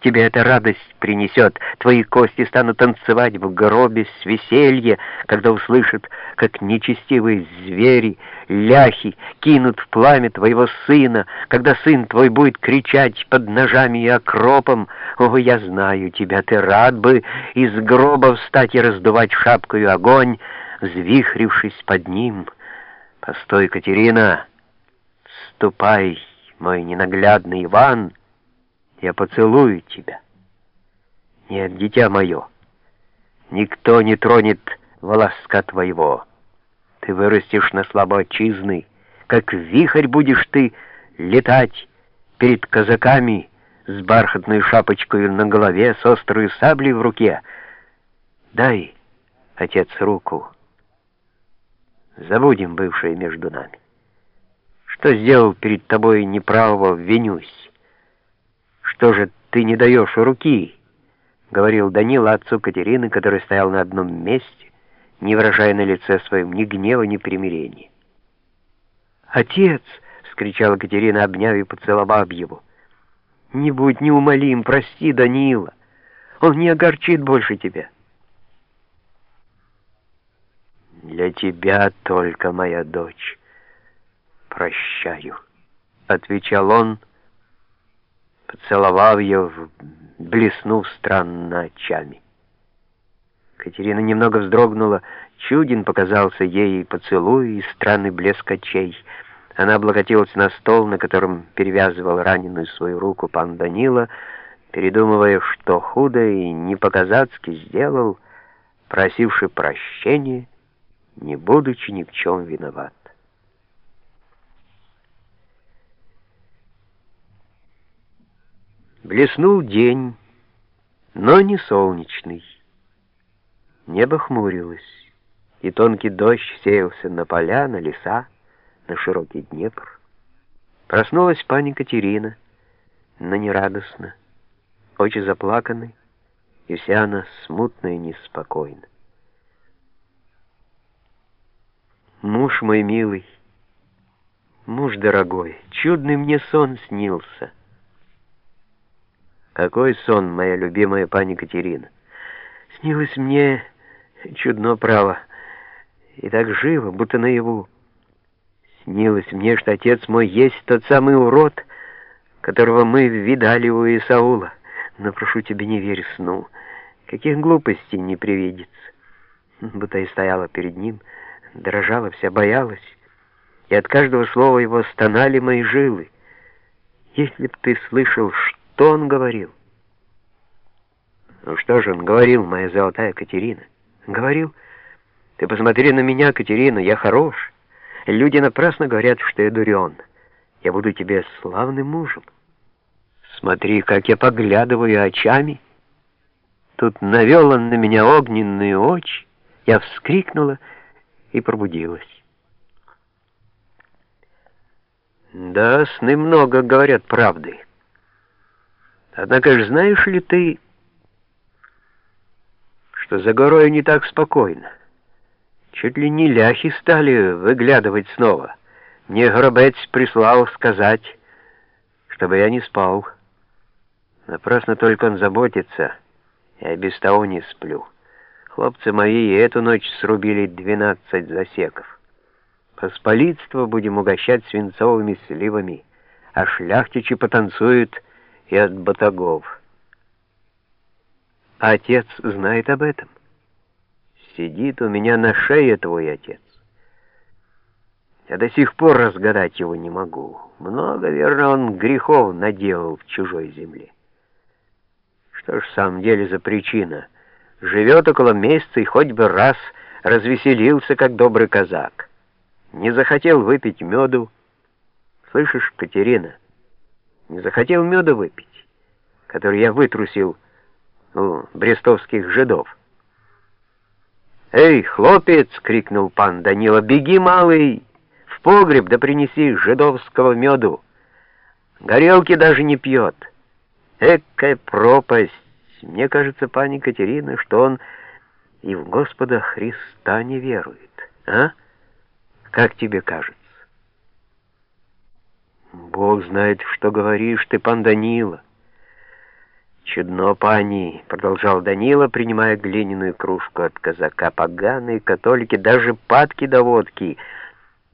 Тебе эта радость принесет. Твои кости станут танцевать в гробе с веселья, когда услышат, как нечестивые звери, ляхи кинут в пламя твоего сына, когда сын твой будет кричать под ножами и окропом. О, я знаю тебя, ты рад бы из гроба встать и раздувать шапкою огонь, взвихрившись под ним. Постой, Катерина, ступай, мой ненаглядный Иван, я поцелую тебя. Нет, дитя мое, никто не тронет волоска твоего. Ты вырастешь на слабо отчизны, как вихрь будешь ты летать перед казаками с бархатной шапочкой на голове, с острой саблей в руке. Дай, отец, руку. Забудем бывшее между нами. Что сделал перед тобой неправого, винюсь. «Что же ты не даешь руки?» — говорил Данила отцу Катерины, который стоял на одном месте, не выражая на лице своем ни гнева, ни примирения. «Отец!» — скричала Катерина, обняв и поцеловав его. «Не будь неумолим, прости Данила. Он не огорчит больше тебя». «Для тебя только, моя дочь, прощаю», — отвечал он, — поцеловав ее, блеснув странно очами. Катерина немного вздрогнула, чуден показался ей поцелуй и странный блеск очей. Она облокотилась на стол, на котором перевязывал раненую свою руку пан Данила, передумывая, что худо и не по-казацки сделал, просивший прощения, не будучи ни в чем виноват. Блеснул день, но не солнечный. Небо хмурилось, и тонкий дождь сеялся на поля, на леса, на широкий Днепр. Проснулась пани Катерина, но нерадостно, очень заплаканной, и вся она смутна и неспокойна. Муж мой милый, муж дорогой, чудный мне сон снился — какой сон, моя любимая пани Катерина! Снилось мне чудно право, и так живо, будто наяву. Снилось мне, что отец мой есть тот самый урод, которого мы видали у Исаула. Но прошу тебя, не верь сну, каких глупостей не привидится. Будто и стояла перед ним, дрожала вся, боялась, и от каждого слова его стонали мои жилы. Если б ты слышал, что что он говорил? Ну что же он говорил, моя золотая Катерина? Говорил, ты посмотри на меня, Катерина, я хорош. Люди напрасно говорят, что я дурен. Я буду тебе славным мужем. Смотри, как я поглядываю очами. Тут навел он на меня огненные очи. Я вскрикнула и пробудилась. Да, сны много говорят правды. Однако же знаешь ли ты, что за горой не так спокойно? Чуть ли не ляхи стали выглядывать снова. Мне Горобец прислал сказать, чтобы я не спал. Напрасно только он заботится, я без того не сплю. Хлопцы мои эту ночь срубили двенадцать засеков. Посполитство будем угощать свинцовыми сливами, а шляхтичи потанцуют и от батагов. отец знает об этом. Сидит у меня на шее твой отец. Я до сих пор разгадать его не могу. Много, верно, он грехов наделал в чужой земле. Что ж в самом деле за причина? Живет около месяца и хоть бы раз развеселился, как добрый казак. Не захотел выпить меду. Слышишь, Катерина? не захотел меда выпить, который я вытрусил у брестовских жидов. «Эй, хлопец!» — крикнул пан Данила. «Беги, малый, в погреб да принеси жидовского меду. Горелки даже не пьет. Экая пропасть! Мне кажется, пани Катерина, что он и в Господа Христа не верует. А? Как тебе кажется?» Бог знает, что говоришь ты, пан Данила. «Чудно, пани», — продолжал Данила, принимая глиняную кружку от казака. «Поганые католики, даже падки до водки».